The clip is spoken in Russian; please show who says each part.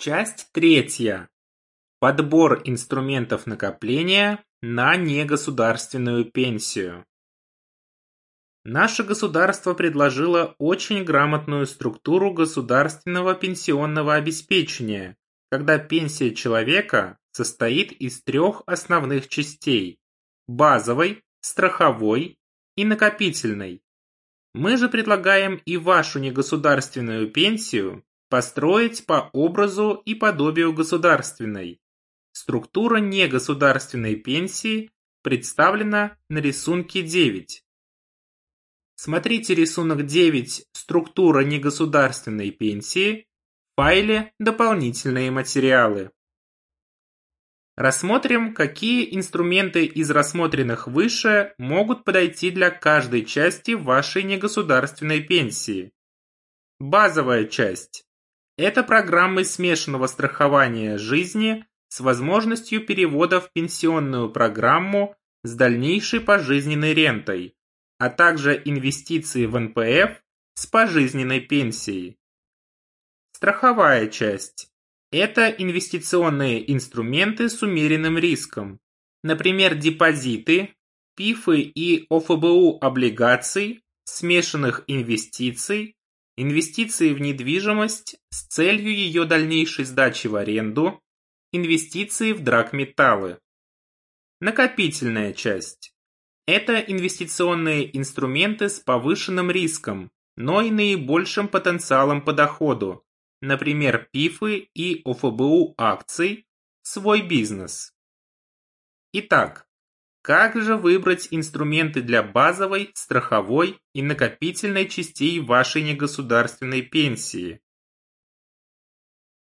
Speaker 1: Часть третья. Подбор инструментов накопления на негосударственную пенсию. Наше государство предложило очень грамотную структуру государственного пенсионного обеспечения, когда пенсия человека состоит из трех основных частей – базовой, страховой и накопительной. Мы же предлагаем и вашу негосударственную пенсию построить по образу и подобию государственной. Структура негосударственной пенсии представлена на рисунке 9. Смотрите рисунок 9 «Структура негосударственной пенсии» в файле «Дополнительные материалы». Рассмотрим, какие инструменты из рассмотренных выше могут подойти для каждой части вашей негосударственной пенсии. Базовая часть. Это программы смешанного страхования жизни с возможностью перевода в пенсионную программу с дальнейшей пожизненной рентой, а также инвестиции в НПФ с пожизненной пенсией. Страховая часть. Это инвестиционные инструменты с умеренным риском, например, депозиты, ПИФы и ОФБУ облигаций, смешанных инвестиций, инвестиции в недвижимость с целью ее дальнейшей сдачи в аренду, инвестиции в драгметаллы. Накопительная часть. Это инвестиционные инструменты с повышенным риском, но и наибольшим потенциалом по доходу, например, ПИФы и ОФБУ акций, свой бизнес. Итак, как же выбрать инструменты для базовой, страховой и накопительной частей вашей негосударственной пенсии?